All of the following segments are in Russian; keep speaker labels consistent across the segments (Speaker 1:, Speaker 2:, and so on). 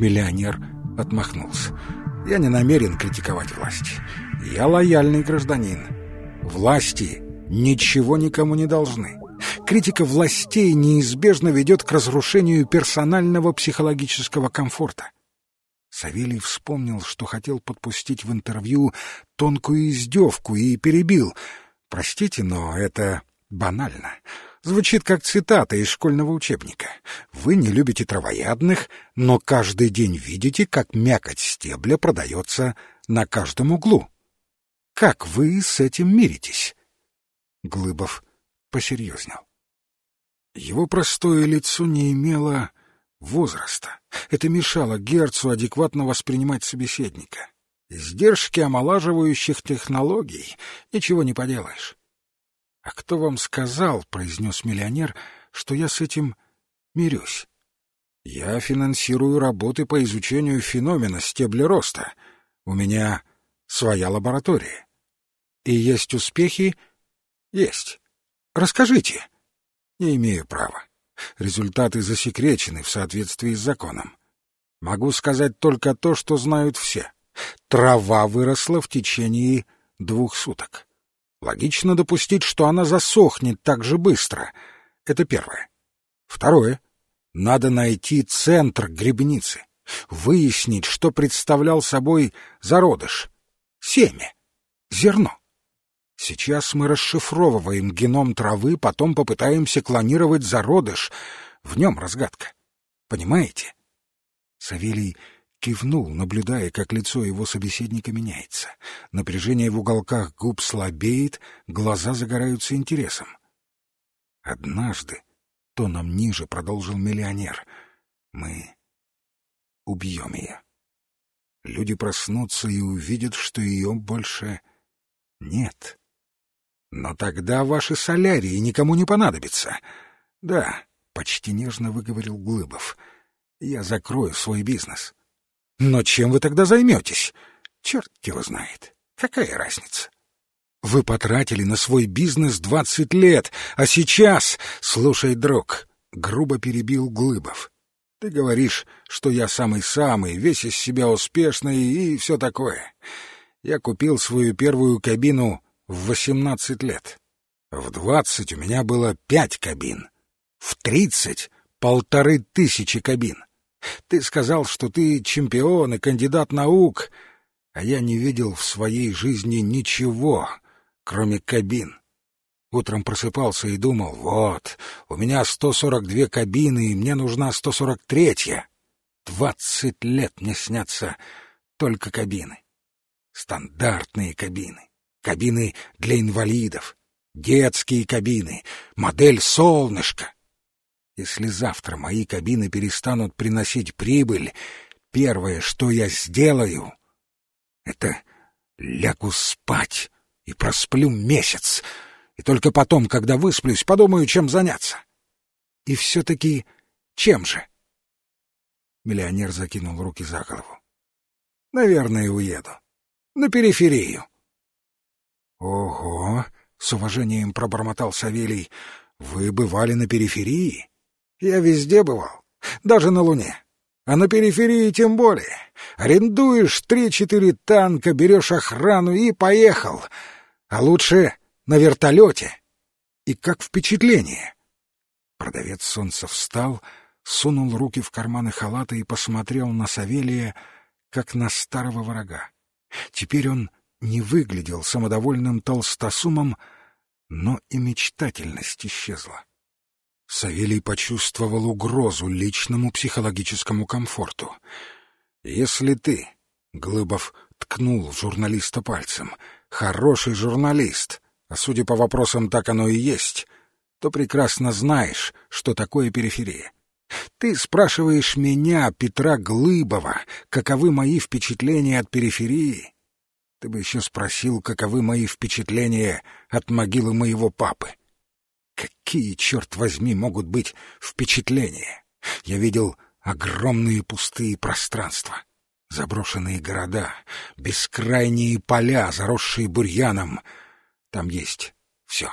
Speaker 1: Миллионер отмахнулся. «Я не намерен критиковать власть. Я лояльный гражданин. Власти ничего никому не должны. Критика властей неизбежно ведет к разрушению персонального психологического комфорта. Савелий вспомнил, что хотел подпустить в интервью тонкую издевку и перебил. «Простите, но это банально. Звучит как цитата из школьного учебника. Вы не любите травоядных, но каждый день видите, как мякоть стебля продается на каждом углу. Как вы с этим миритесь?» Глыбов посерьезнел. Его простое лицо не имело возраста. Это мешало Герцу адекватно воспринимать собеседника. Издержки омолаживающих технологий — ничего не поделаешь. — А кто вам сказал, — произнес миллионер, — что я с этим мирюсь? Я финансирую работы по изучению феномена стебля роста. У меня своя лаборатория. И есть успехи? Есть. Расскажите. Не имею права. Результаты засекречены в соответствии с законом. Могу сказать только то, что знают все. Трава выросла в течение двух суток. Логично допустить, что она засохнет так же быстро. Это первое. Второе. Надо найти центр грибницы, выяснить, что представлял собой зародыш, семя, зерно. Сейчас мы расшифровываем геном травы, потом попытаемся клонировать зародыш. В нем разгадка. Понимаете? Савелий кивнул, наблюдая, как лицо его собеседника меняется. Напряжение в уголках губ слабеет, глаза загораются интересом. «Однажды, тоном ниже, — продолжил миллионер, — мы убьем ее. Люди проснутся и увидят, что ее больше нет. Но тогда ваши солярии никому не понадобятся. Да, почти нежно выговорил Глыбов. Я закрою свой бизнес. Но чем вы тогда займетесь? Черт его знает. Какая разница? Вы потратили на свой бизнес двадцать лет, а сейчас... Слушай, друг, — грубо перебил Глыбов. Ты говоришь, что я самый-самый, весь из себя успешный и все такое. Я купил свою первую кабину в восемнадцать лет. В двадцать у меня было пять кабин. В тридцать — полторы тысячи кабин. Ты сказал, что ты чемпион и кандидат наук, а я не видел в своей жизни ничего, кроме кабин. Утром просыпался и думал, вот, у меня сто сорок две кабины, и мне нужна сто сорок третья. Двадцать лет мне снятся только кабины. Стандартные кабины кабины для инвалидов, детские кабины, модель «Солнышко». Если завтра мои кабины перестанут приносить прибыль, первое, что я сделаю, это лягу спать и просплю месяц, и только потом, когда высплюсь, подумаю, чем заняться. И все-таки чем же? Миллионер закинул руки за голову. Наверное, уеду. На периферию. «Ого!» — с уважением пробормотал Савелий. «Вы бывали на периферии?» «Я везде бывал, даже на Луне. А на периферии тем более. Арендуешь три-четыре танка, берешь охрану и поехал. А лучше на вертолете. И как впечатление?» Продавец солнца встал, сунул руки в карманы халата и посмотрел на Савелия, как на старого врага. Теперь он не выглядел самодовольным толстосумом, но и мечтательность исчезла. Савелий почувствовал угрозу личному психологическому комфорту. «Если ты...» — Глыбов ткнул журналиста пальцем. «Хороший журналист, а судя по вопросам, так оно и есть, то прекрасно знаешь, что такое периферия. Ты спрашиваешь меня, Петра Глыбова, каковы мои впечатления от периферии?» Ты бы еще спросил, каковы мои впечатления от могилы моего папы. Какие, черт возьми, могут быть впечатления? Я видел огромные пустые пространства, заброшенные города, бескрайние поля, заросшие бурьяном. Там есть все.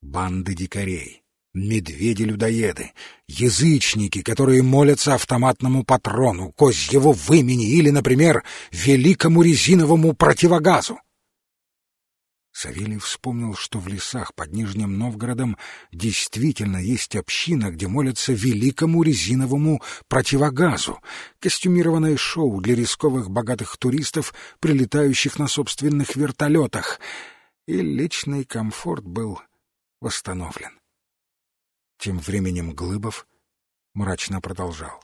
Speaker 1: Банды дикарей, Медведи-людоеды, язычники, которые молятся автоматному патрону, козьего вымени или, например, великому резиновому противогазу. Савелий вспомнил, что в лесах под Нижним Новгородом действительно есть община, где молятся великому резиновому противогазу, костюмированное шоу для рисковых богатых туристов, прилетающих на собственных вертолетах, и личный комфорт был восстановлен. Тем временем Глыбов мрачно продолжал.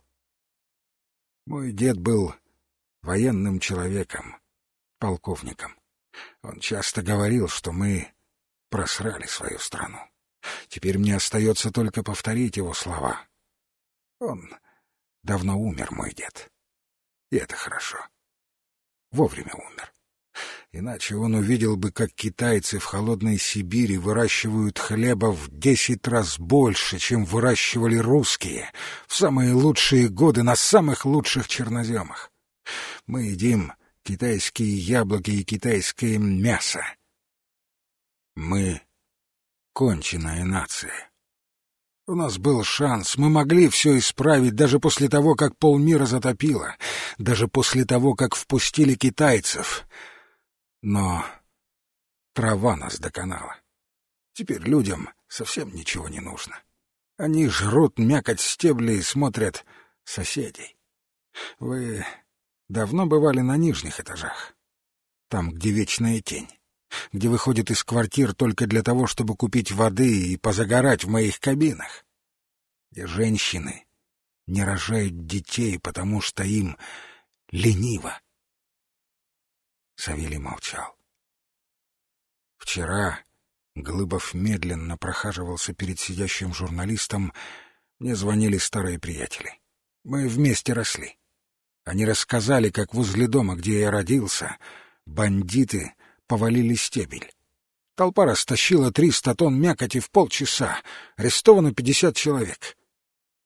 Speaker 1: Мой дед был военным человеком, полковником. Он часто говорил, что мы просрали свою страну. Теперь мне остается только повторить его слова. Он давно умер, мой дед. И это хорошо. Вовремя умер. Иначе он увидел бы, как китайцы в холодной Сибири выращивают хлеба в десять раз больше, чем выращивали русские в самые лучшие годы на самых лучших черноземах. Мы едим китайские яблоки и китайское мясо. Мы — конченая нация. У нас был шанс, мы могли все исправить даже после того, как полмира затопило, даже после того, как впустили китайцев. Но трава нас доконала. Теперь людям совсем ничего не нужно. Они жрут мякоть стеблей и смотрят соседей. Вы Давно бывали на нижних этажах. Там, где вечная тень. Где выходят из квартир только для того, чтобы купить воды и позагорать в моих кабинах. Где женщины не рожают детей, потому что им лениво. Савелий молчал. Вчера Глыбов медленно прохаживался перед сидящим журналистом. Мне звонили старые приятели. Мы вместе росли. Они рассказали, как возле дома, где я родился, бандиты повалили стебель. Толпа растащила триста тонн мякоти в полчаса, арестовано пятьдесят человек.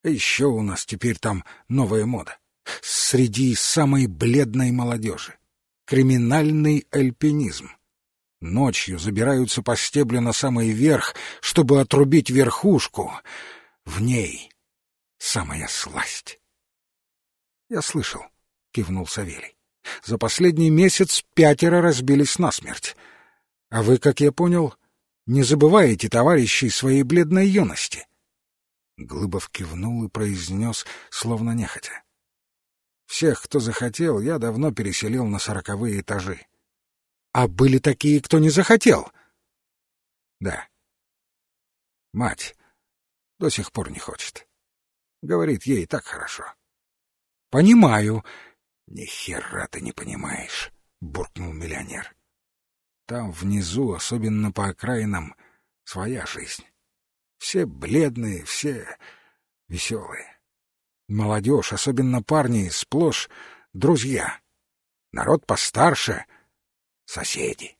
Speaker 1: А еще у нас теперь там новая мода. Среди самой бледной молодежи. Криминальный альпинизм. Ночью забираются по стеблю на самый верх, чтобы отрубить верхушку. В ней самая сласть. Я слышал. — кивнул Савелий. — За последний месяц пятеро разбились насмерть. А вы, как я понял, не забываете товарищей своей бледной юности. Глыбов кивнул и произнес, словно нехотя. Всех, кто захотел, я давно переселил на сороковые этажи. А были такие, кто не захотел? Да. Мать до сих пор не хочет. Говорит, ей так хорошо. Понимаю, «Ни хера ты не понимаешь», — буркнул миллионер. «Там внизу, особенно по окраинам, своя жизнь. Все бледные, все веселые. Молодежь, особенно парни, сплошь друзья. Народ постарше — соседи.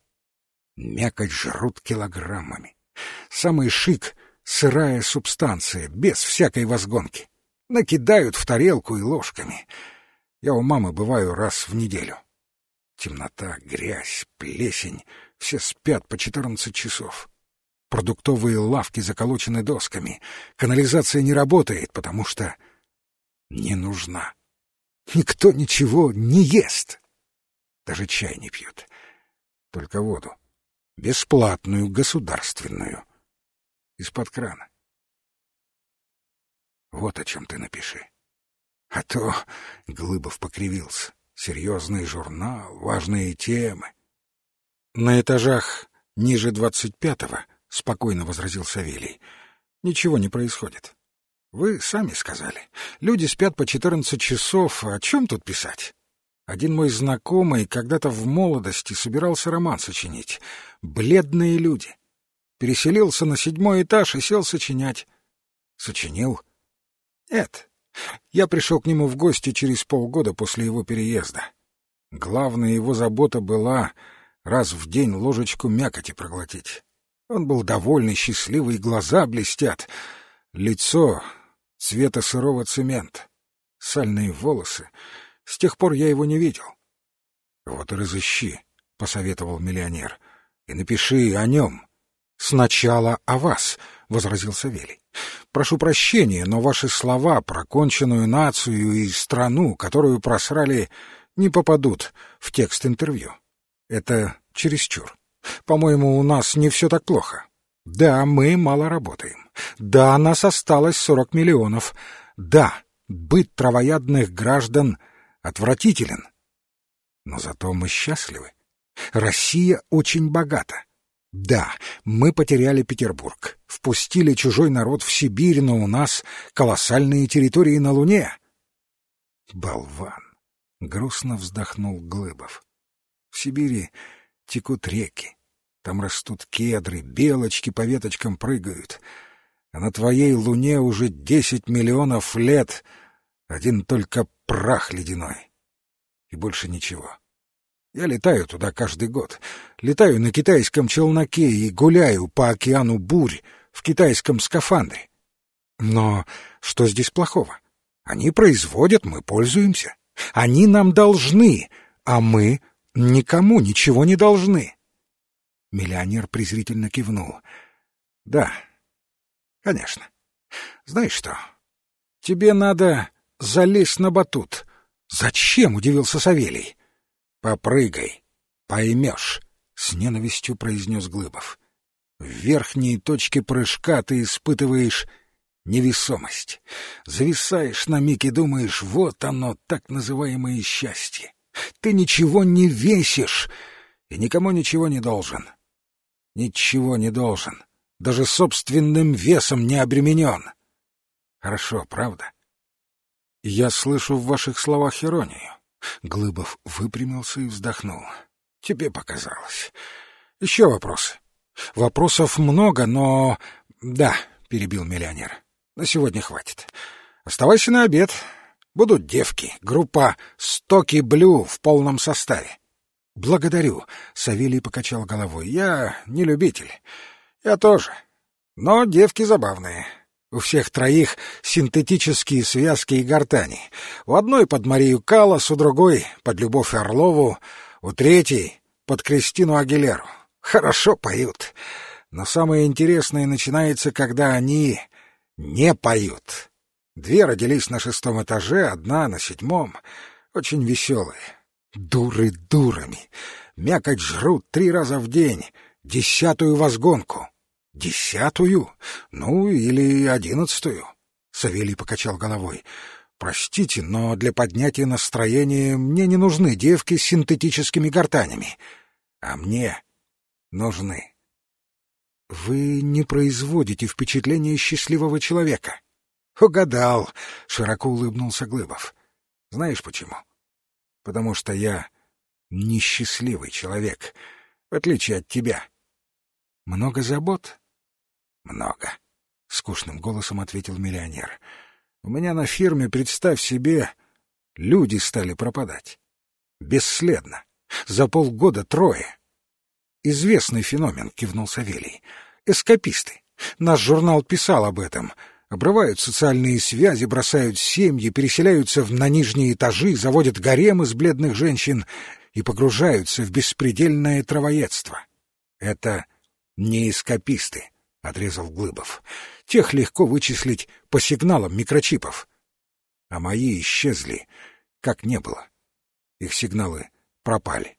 Speaker 1: Мякоть жрут килограммами. Самый шик — сырая субстанция, без всякой возгонки. Накидают в тарелку и ложками — я у мамы бываю раз в неделю. Темнота, грязь, плесень, все спят по четырнадцать часов. Продуктовые лавки заколочены досками. Канализация не работает, потому что не нужна. Никто ничего не ест. Даже чай не пьют. Только воду. Бесплатную, государственную. Из-под крана. Вот о чем ты напиши. А то Глыбов покривился. Серьезный журнал, важные темы. На этажах ниже двадцать пятого, — спокойно возразил Савелий, — ничего не происходит. Вы сами сказали. Люди спят по четырнадцать часов, о чем тут писать? Один мой знакомый когда-то в молодости собирался роман сочинить. «Бледные люди». Переселился на седьмой этаж и сел сочинять. Сочинил? Нет, я пришел к нему в гости через полгода после его переезда. Главная его забота была раз в день ложечку мякоти проглотить. Он был довольный, счастливый, глаза блестят, лицо цвета сырого цемента, сальные волосы. С тех пор я его не видел. — Вот и разыщи, — посоветовал миллионер, — и напиши о нем. Сначала о вас, — возразил Савелий. Прошу прощения, но ваши слова про конченую нацию и страну, которую просрали, не попадут в текст интервью. Это чересчур. По-моему, у нас не все так плохо. Да, мы мало работаем. Да, нас осталось сорок миллионов. Да, быт травоядных граждан отвратителен. Но зато мы счастливы. Россия очень богата. Да, мы потеряли Петербург, впустили чужой народ в Сибирь, но у нас колоссальные территории на Луне. Болван! Грустно вздохнул Глыбов. В Сибири текут реки, там растут кедры, белочки по веточкам прыгают. А на твоей луне уже десять миллионов лет один только прах ледяной. И больше ничего. Я летаю туда каждый год. Летаю на китайском челноке и гуляю по океану бурь в китайском скафандре. Но что здесь плохого? Они производят, мы пользуемся. Они нам должны, а мы никому ничего не должны. Миллионер презрительно кивнул. Да, конечно. Знаешь что? Тебе надо залезть на батут. Зачем? удивился Савелий. Попрыгай, поймешь, с ненавистью произнес Глыбов. В верхней точке прыжка ты испытываешь невесомость. Зависаешь на миг и думаешь, вот оно, так называемое счастье. Ты ничего не весишь и никому ничего не должен. Ничего не должен. Даже собственным весом не обременен. Хорошо, правда? Я слышу в ваших словах иронию. Глыбов выпрямился и вздохнул. Тебе показалось. Еще вопросы? Вопросов много, но... Да, перебил миллионер. На сегодня хватит. Оставайся на обед. Будут девки. Группа «Стоки Блю» в полном составе. «Благодарю», — Савелий покачал головой. «Я не любитель. Я тоже. Но девки забавные. У всех троих синтетические связки и гортани. У одной под Марию Калас, у другой под Любовь Орлову, у третьей под Кристину Агилеру. Хорошо поют. Но самое интересное начинается, когда они не поют. Две родились на шестом этаже, одна на седьмом. Очень веселые. Дуры дурами. Мякоть жрут три раза в день. Десятую возгонку. Десятую? Ну, или одиннадцатую. Савелий покачал головой. Простите, но для поднятия настроения мне не нужны девки с синтетическими гортанями. А мне нужны. Вы не производите впечатление счастливого человека. Угадал, широко улыбнулся Глыбов. Знаешь почему? — потому что я несчастливый человек, в отличие от тебя. Много забот? Много, — скучным голосом ответил миллионер. У меня на фирме, представь себе, люди стали пропадать. Бесследно. За полгода трое. Известный феномен, — кивнул Савелий. Эскаписты. Наш журнал писал об этом — обрывают социальные связи, бросают семьи, переселяются на нижние этажи, заводят гарем из бледных женщин и погружаются в беспредельное травоедство. Это не эскаписты, — отрезал Глыбов. Тех легко вычислить по сигналам микрочипов. А мои исчезли, как не было. Их сигналы пропали.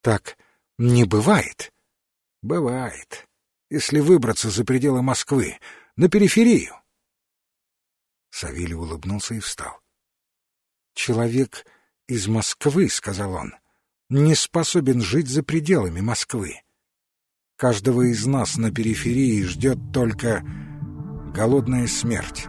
Speaker 1: Так не бывает? Бывает. Если выбраться за пределы Москвы, на периферию. Савелий улыбнулся и встал. «Человек из Москвы, — сказал он, — не способен жить за пределами Москвы. Каждого из нас на периферии ждет только голодная смерть».